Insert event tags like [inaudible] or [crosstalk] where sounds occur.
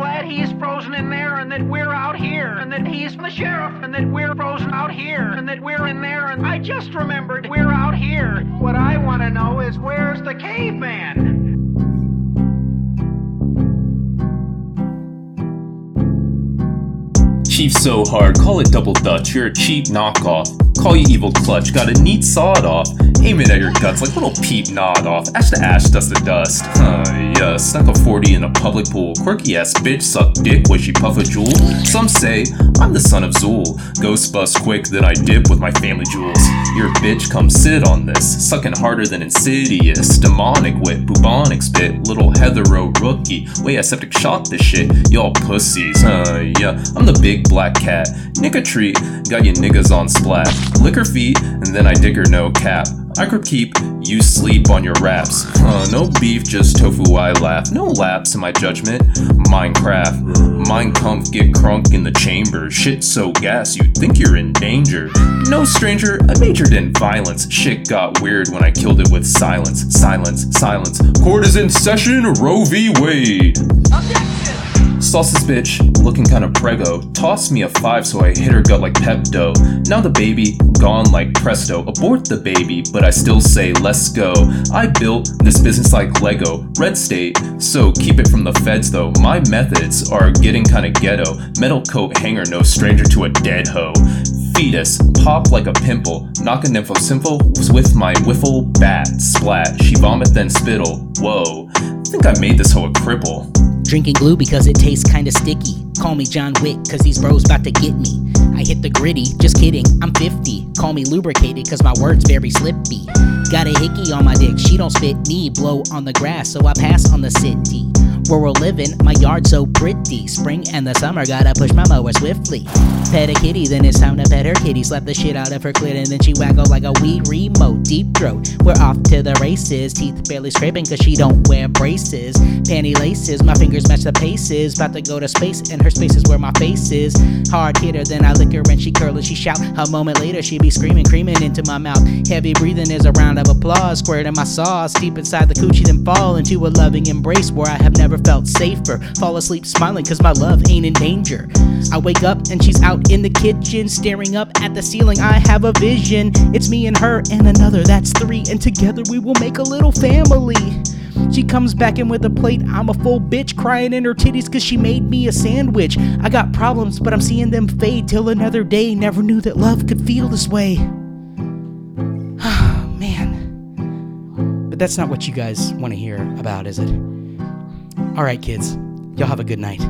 glad he's frozen in there and that we're out here and that he's the sheriff and that we're frozen out here and that we're in there and I just remembered we're out here. What I want to know is where's the caveman? Chief so hard, call it double dutch, you're a cheap knockoff. Call you evil clutch, got a neat sawed off. Aiming at your guts like little peep nod off. Ash to ash, dust to dust. Huh, yeah, snuck a 40 in a public pool. Quirky ass bitch suck dick when she puff a jewel. Some say I'm the son of Zuul. Ghost bust quick, then I dip with my family jewels. Your bitch come sit on this. Sucking harder than insidious. Demonic wit, bubonic spit. Little Heathero rookie. Way I septic shot this shit. Y'all pussies. Huh, yeah, I'm the big black cat. Nick a treat, got you niggas on splat. Lick her feet, and then I dig her no cap. I keep, you sleep on your raps. Uh, no beef, just tofu, I laugh. No lapse in my judgment. Minecraft. Mind comf, get crunk in the chamber. Shit so gas, you think you're in danger. No stranger, I majored in violence. Shit got weird when I killed it with silence. Silence, silence. Court is in session, Roe v. Wade. Sauce's bitch, looking kinda prego. Tossed me a five, so I hit her gut like Pepto. Now the baby, gone like presto. Abort the baby, but I still say let's go. I built this business like Lego. Red state, so keep it from the feds though. My methods are getting kinda ghetto. Metal coat hanger, no stranger to a dead hoe. Fetus, pop like a pimple. Knock a nympho simple with my wiffle bat. Splat, she vomit then spittle. Whoa, think I made this hoe a cripple. Drinking glue because it tastes kinda sticky. Call me John Wick, cause these bros about to get me. I hit the gritty, just kidding, I'm 50. Call me lubricated, cause my words very slippy. Got a hickey on my dick, she don't spit me. Blow on the grass, so I pass on the city. Where we're living, my yard so pretty. Spring and the summer, gotta push my mower swiftly. Pet a kitty, then it's time to pet her kitty. Slap the shit out of her clit, and then she waggle like a Wii remote. Deep throat, we're off to the races. Teeth barely scraping, cause she don't wear braces. Panty laces, my fingers match the paces. About to go to space, and her space is where my face is. Hard hitter, then I lick her and she curl and she shout. A moment later, she be screaming, creaming into my mouth. Heavy breathing is a round of applause. Squirt in my sauce, deep inside the coochie, then fall into a loving embrace where I have never felt safer. Fall asleep smiling, cause my love ain't in danger. I wake up and she's out in the kitchen, staring up at the ceiling. I have a vision. It's me and her and another, that's three, and together we will make a little family. She comes back in with a plate. I'm a full bitch crying in her titties cause she made me a sandwich. I got problems, but I'm seeing them fade till another day. Never knew that love could feel this way. Oh, [sighs] man. But that's not what you guys want to hear about, is it? Alright, kids. Y'all have a good night.